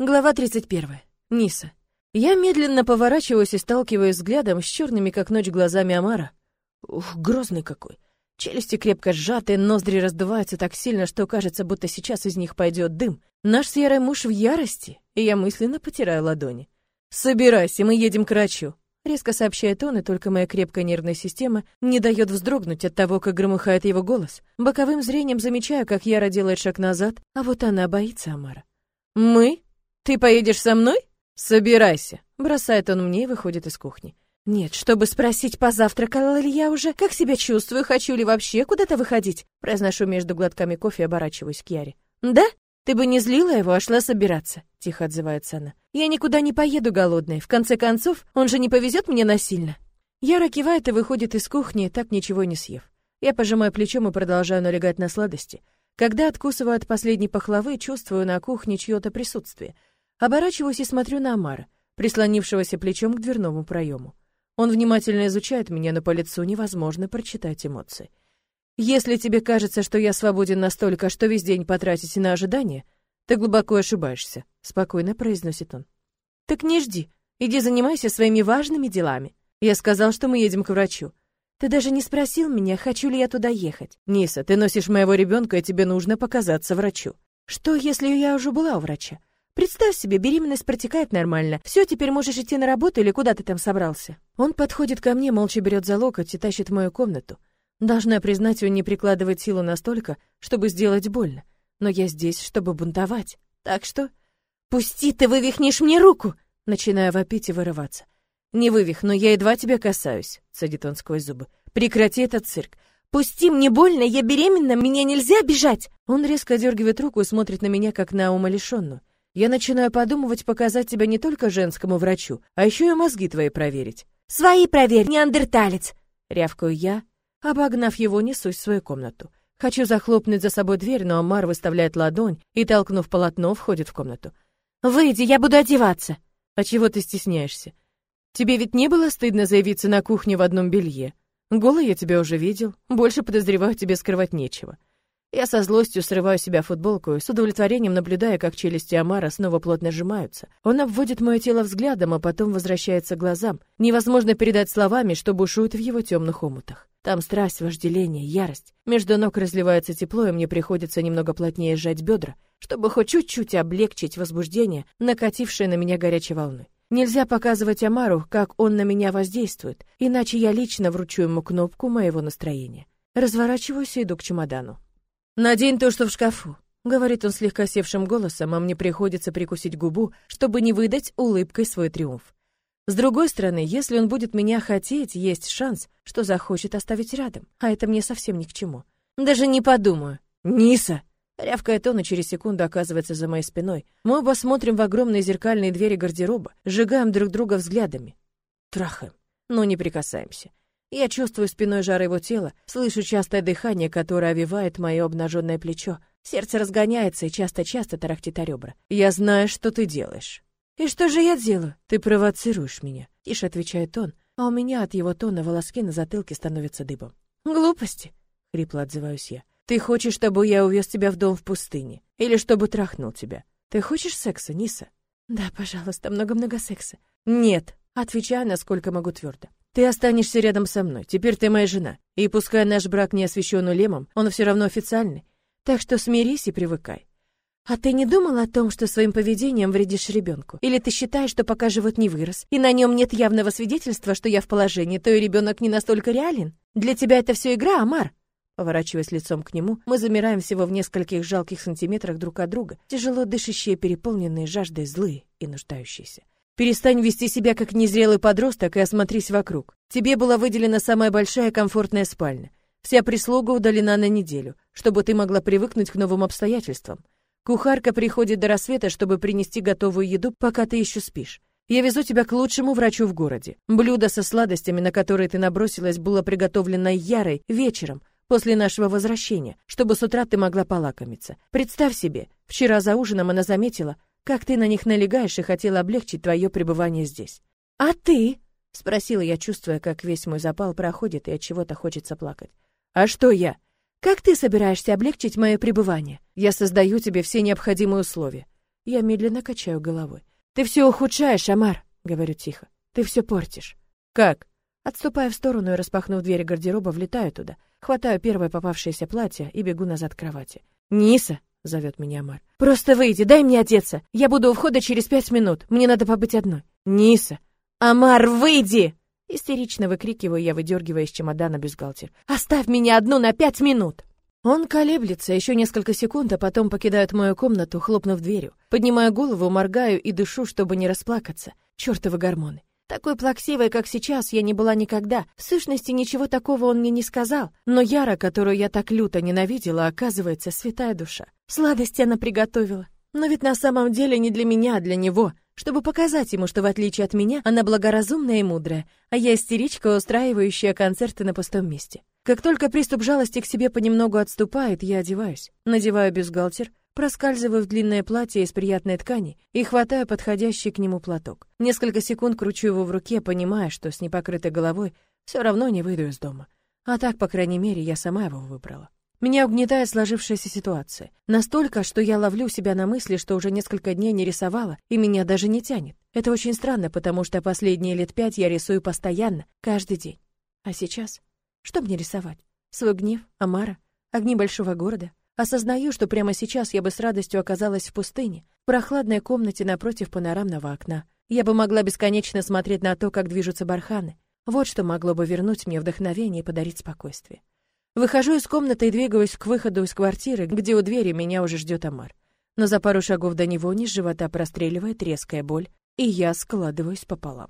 Глава 31. Ниса. Я медленно поворачиваюсь и сталкиваюсь взглядом с черными как ночь глазами Амара. Ух, грозный какой. Челюсти крепко сжаты, ноздри раздуваются так сильно, что кажется, будто сейчас из них пойдет дым. Наш серый муж в ярости, и я мысленно потираю ладони. «Собирайся, мы едем к врачу», — резко сообщает он, и только моя крепкая нервная система не дает вздрогнуть от того, как громыхает его голос. Боковым зрением замечаю, как Яра делает шаг назад, а вот она боится Амара. «Мы? Ты поедешь со мной? Собирайся», — бросает он мне и выходит из кухни. Нет, чтобы спросить, позавтракала ли я уже, как себя чувствую, хочу ли вообще куда-то выходить. Произношу между глотками кофе и оборачиваюсь к Яре. Да? Ты бы не злила его, а шла собираться, тихо отзывается она. Я никуда не поеду голодной. В конце концов, он же не повезет мне насильно. Яра кивает и выходит из кухни, так ничего не съев. Я пожимаю плечом и продолжаю налегать на сладости. Когда откусываю от последней пахлавы, чувствую на кухне чье-то присутствие. Оборачиваюсь и смотрю на Амара, прислонившегося плечом к дверному проему. Он внимательно изучает меня, но по лицу невозможно прочитать эмоции. Если тебе кажется, что я свободен настолько, что весь день потратить на ожидание, ты глубоко ошибаешься, спокойно произносит он. Так не жди, иди занимайся своими важными делами. Я сказал, что мы едем к врачу. Ты даже не спросил меня, хочу ли я туда ехать. Ниса, ты носишь моего ребенка, и тебе нужно показаться врачу. Что, если я уже была у врача? Представь себе, беременность протекает нормально. Все, теперь можешь идти на работу или куда ты там собрался. Он подходит ко мне, молча берет за локоть и тащит в мою комнату. Должна признать, он не прикладывает силу настолько, чтобы сделать больно. Но я здесь, чтобы бунтовать. Так что... «Пусти, ты вывихнешь мне руку!» Начинаю вопить и вырываться. «Не вывих, но я едва тебя касаюсь», — садит он сквозь зубы. «Прекрати этот цирк. Пусти, мне больно, я беременна, меня нельзя бежать!» Он резко дергивает руку и смотрит на меня, как на умалишенную. Я начинаю подумывать показать тебя не только женскому врачу, а еще и мозги твои проверить. Свои проверь, неандерталец, рявкаю я, обогнав его, несусь в свою комнату. Хочу захлопнуть за собой дверь, но Амар выставляет ладонь и, толкнув полотно, входит в комнату. «Выйди, я буду одеваться!» «А чего ты стесняешься? Тебе ведь не было стыдно заявиться на кухне в одном белье? Голый я тебя уже видел, больше подозреваю, тебе скрывать нечего. Я со злостью срываю себя футболку и с удовлетворением наблюдая, как челюсти Амара снова плотно сжимаются. Он обводит мое тело взглядом, а потом возвращается к глазам. Невозможно передать словами, что бушует в его темных омутах. Там страсть, вожделение, ярость. Между ног разливается тепло, и мне приходится немного плотнее сжать бедра, чтобы хоть чуть-чуть облегчить возбуждение, накатившее на меня горячей волной. Нельзя показывать Амару, как он на меня воздействует, иначе я лично вручу ему кнопку моего настроения. Разворачиваюсь и иду к чемодану. «Надень то, что в шкафу», — говорит он слегка севшим голосом, а мне приходится прикусить губу, чтобы не выдать улыбкой свой триумф. С другой стороны, если он будет меня хотеть, есть шанс, что захочет оставить рядом, а это мне совсем ни к чему. Даже не подумаю. «Ниса!» Рявкает он, и через секунду оказывается за моей спиной. Мы оба смотрим в огромные зеркальные двери гардероба, сжигаем друг друга взглядами. Трахаем, но не прикасаемся. Я чувствую спиной жар его тела, слышу частое дыхание, которое овивает мое обнаженное плечо. Сердце разгоняется и часто-часто тарахтит о ребра. Я знаю, что ты делаешь. И что же я делаю? Ты провоцируешь меня. Тише отвечает он, а у меня от его тона волоски на затылке становятся дыбом. Глупости, хрипло отзываюсь я. Ты хочешь, чтобы я увез тебя в дом в пустыне? Или чтобы трахнул тебя? Ты хочешь секса, Ниса? Да, пожалуйста, много-много секса. Нет, отвечаю, насколько могу твердо. Ты останешься рядом со мной. Теперь ты моя жена. И пускай наш брак не освящен улемом, он все равно официальный. Так что смирись и привыкай. А ты не думал о том, что своим поведением вредишь ребенку? Или ты считаешь, что пока живот не вырос, и на нем нет явного свидетельства, что я в положении, то и ребенок не настолько реален? Для тебя это все игра, Амар? Поворачиваясь лицом к нему, мы замираем всего в нескольких жалких сантиметрах друг от друга, тяжело дышащие, переполненные жаждой, злые и нуждающиеся. Перестань вести себя как незрелый подросток и осмотрись вокруг. Тебе была выделена самая большая комфортная спальня. Вся прислуга удалена на неделю, чтобы ты могла привыкнуть к новым обстоятельствам. Кухарка приходит до рассвета, чтобы принести готовую еду, пока ты еще спишь. Я везу тебя к лучшему врачу в городе. Блюдо со сладостями, на которые ты набросилась, было приготовлено Ярой вечером, после нашего возвращения, чтобы с утра ты могла полакомиться. Представь себе, вчера за ужином она заметила, как ты на них налегаешь и хотела облегчить твое пребывание здесь. А ты? спросила я, чувствуя, как весь мой запал проходит и от чего-то хочется плакать. А что я? Как ты собираешься облегчить мое пребывание? Я создаю тебе все необходимые условия. Я медленно качаю головой. «Ты все ухудшаешь, Амар!» — говорю тихо. «Ты все портишь». «Как?» Отступая в сторону и распахнув дверь гардероба, влетаю туда, хватаю первое попавшееся платье и бегу назад к кровати. «Ниса!» — зовет меня Амар. «Просто выйди, дай мне одеться! Я буду у входа через пять минут, мне надо побыть одной!» «Ниса!» «Амар, выйди!» Истерично выкрикиваю я, выдергивая из чемодана бюстгальтер. «Оставь меня одну на пять минут!» Он колеблется еще несколько секунд, а потом покидает мою комнату, хлопнув дверью. Поднимаю голову, моргаю и дышу, чтобы не расплакаться. Чёртовы гормоны. Такой плаксивой, как сейчас, я не была никогда. В сущности, ничего такого он мне не сказал. Но Яра, которую я так люто ненавидела, оказывается, святая душа. Сладости она приготовила. Но ведь на самом деле не для меня, а для него. Чтобы показать ему, что в отличие от меня, она благоразумная и мудрая, а я истеричка, устраивающая концерты на пустом месте. Как только приступ жалости к себе понемногу отступает, я одеваюсь. Надеваю бюстгальтер, проскальзываю в длинное платье из приятной ткани и хватаю подходящий к нему платок. Несколько секунд кручу его в руке, понимая, что с непокрытой головой все равно не выйду из дома. А так, по крайней мере, я сама его выбрала. Меня угнетает сложившаяся ситуация. Настолько, что я ловлю себя на мысли, что уже несколько дней не рисовала, и меня даже не тянет. Это очень странно, потому что последние лет пять я рисую постоянно, каждый день. А сейчас? Что мне рисовать? Свой гнев, Амара, огни большого города, Осознаю, что прямо сейчас я бы с радостью оказалась в пустыне, в прохладной комнате напротив панорамного окна. Я бы могла бесконечно смотреть на то, как движутся барханы. Вот что могло бы вернуть мне вдохновение и подарить спокойствие. Выхожу из комнаты и двигаюсь к выходу из квартиры, где у двери меня уже ждет Амар. Но за пару шагов до него низ живота простреливает резкая боль, и я складываюсь пополам.